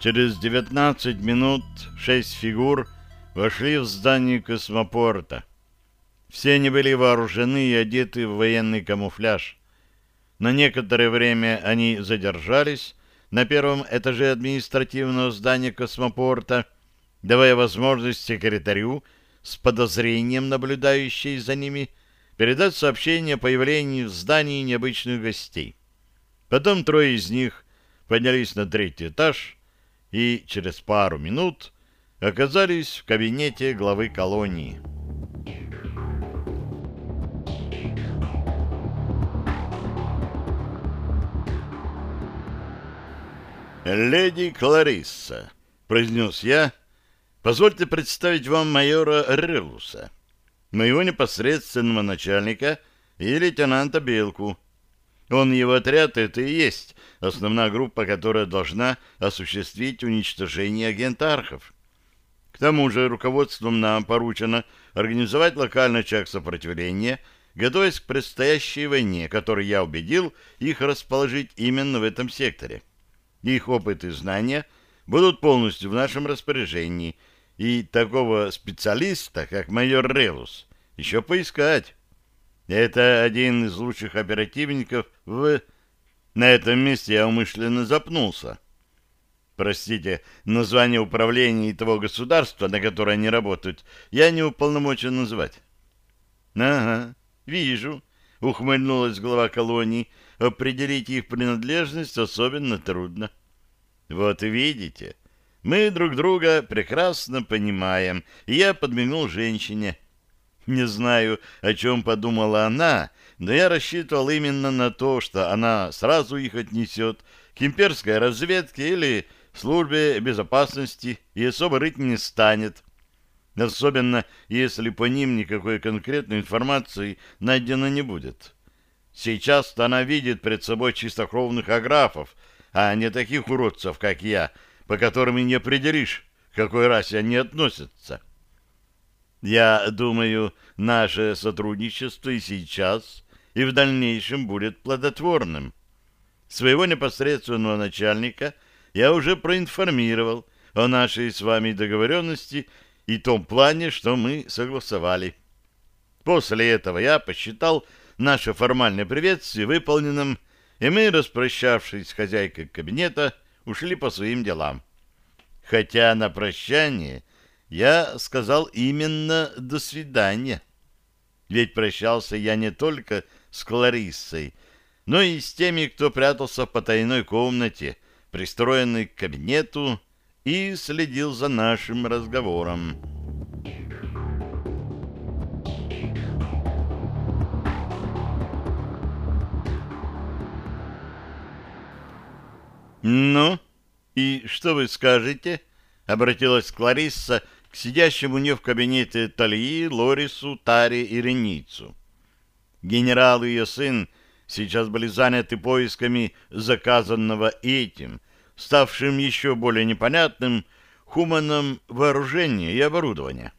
Через 19 минут шесть фигур вошли в здание космопорта. Все они были вооружены и одеты в военный камуфляж. На некоторое время они задержались на первом этаже административного здания космопорта, давая возможность секретарю с подозрением, наблюдающей за ними, передать сообщение о появлении в здании необычных гостей. Потом трое из них поднялись на третий этаж и через пару минут оказались в кабинете главы колонии. «Леди Кларисса», — произнес я, — «позвольте представить вам майора Релуса, моего непосредственного начальника и лейтенанта Белку. Он его отряд — это и есть основная группа, которая должна осуществить уничтожение агентархов. К тому же руководством нам поручено организовать локальный очаг сопротивления, готовясь к предстоящей войне, которой я убедил их расположить именно в этом секторе. Их опыт и знания будут полностью в нашем распоряжении, и такого специалиста, как майор Релус, еще поискать. Это один из лучших оперативников в... На этом месте я умышленно запнулся. Простите, название управления и того государства, на которое они работают, я не уполномочен называть. — Ага, вижу, — ухмыльнулась глава колонии. Определить их принадлежность особенно трудно. — Вот видите, мы друг друга прекрасно понимаем, я подмигнул женщине. Не знаю, о чем подумала она, но я рассчитывал именно на то, что она сразу их отнесет к имперской разведке или службе безопасности и особо рыть не станет. Особенно, если по ним никакой конкретной информации найдено не будет. Сейчас-то она видит перед собой чистокровных аграфов, а не таких уродцев, как я, по которым и не определишь, к какой расе они относятся. Я думаю, наше сотрудничество и сейчас, и в дальнейшем будет плодотворным. Своего непосредственного начальника я уже проинформировал о нашей с вами договоренности и том плане, что мы согласовали. После этого я посчитал наше формальное приветствие выполненным, и мы, распрощавшись с хозяйкой кабинета, ушли по своим делам. Хотя на прощание я сказал именно «до свидания». Ведь прощался я не только с Клариссой, но и с теми, кто прятался в потайной комнате, пристроенной к кабинету, и следил за нашим разговором. «Ну, и что вы скажете?» — обратилась Кларисса к сидящему у нее в кабинете Талии, Лорису, Таре и Реницу. Генерал и ее сын сейчас были заняты поисками заказанного этим, ставшим еще более непонятным, хуманом вооружения и оборудования.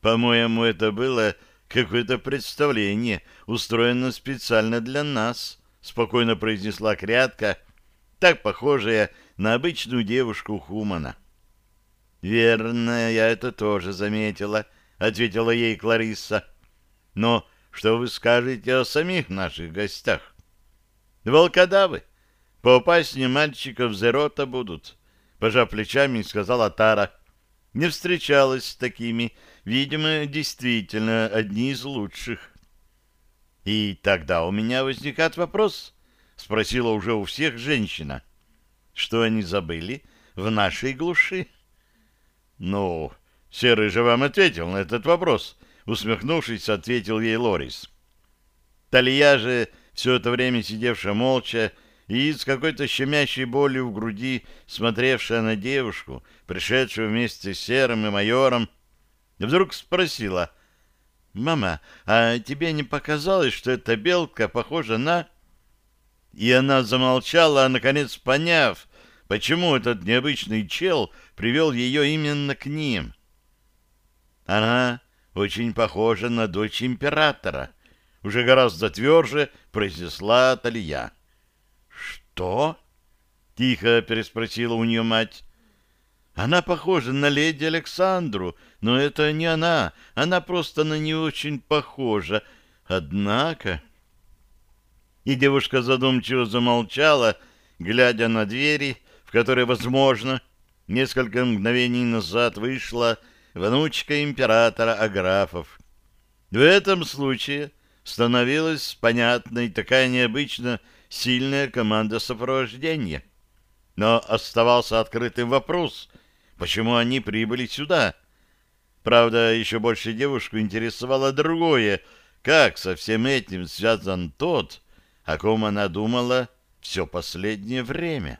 По-моему, это было какое-то представление, устроено специально для нас, спокойно произнесла Крятка, так похожая на обычную девушку Хумана. «Верно, я это тоже заметила», — ответила ей Кларисса. «Но что вы скажете о самих наших гостях? Волкодавы, поопаснее мальчиков Зерота будут, пожав плечами, сказала Тара. Не встречалась с такими, видимо, действительно одни из лучших. И тогда у меня возникает вопрос, спросила уже у всех женщина. Что они забыли в нашей глуши? Ну, Серый же вам ответил на этот вопрос, усмехнувшись, ответил ей Лорис. Талия же, все это время сидевшая молча и с какой-то щемящей болью в груди, смотревшая на девушку, пришедшую вместе с Серым и майором, вдруг спросила, «Мама, а тебе не показалось, что эта белка похожа на...» И она замолчала, наконец, поняв, почему этот необычный чел привел ее именно к ним. Она очень похожа на дочь императора, уже гораздо тверже произнесла Талия. Что? — тихо переспросила у нее мать. «Она похожа на леди Александру, но это не она, она просто на не очень похожа. Однако...» И девушка задумчиво замолчала, глядя на двери, в которые, возможно, несколько мгновений назад вышла внучка императора Аграфов. В этом случае становилась понятной такая необычно сильная команда сопровождения. Но оставался открытым вопрос, почему они прибыли сюда. Правда, еще больше девушку интересовало другое, как со всем этим связан тот, о ком она думала все последнее время.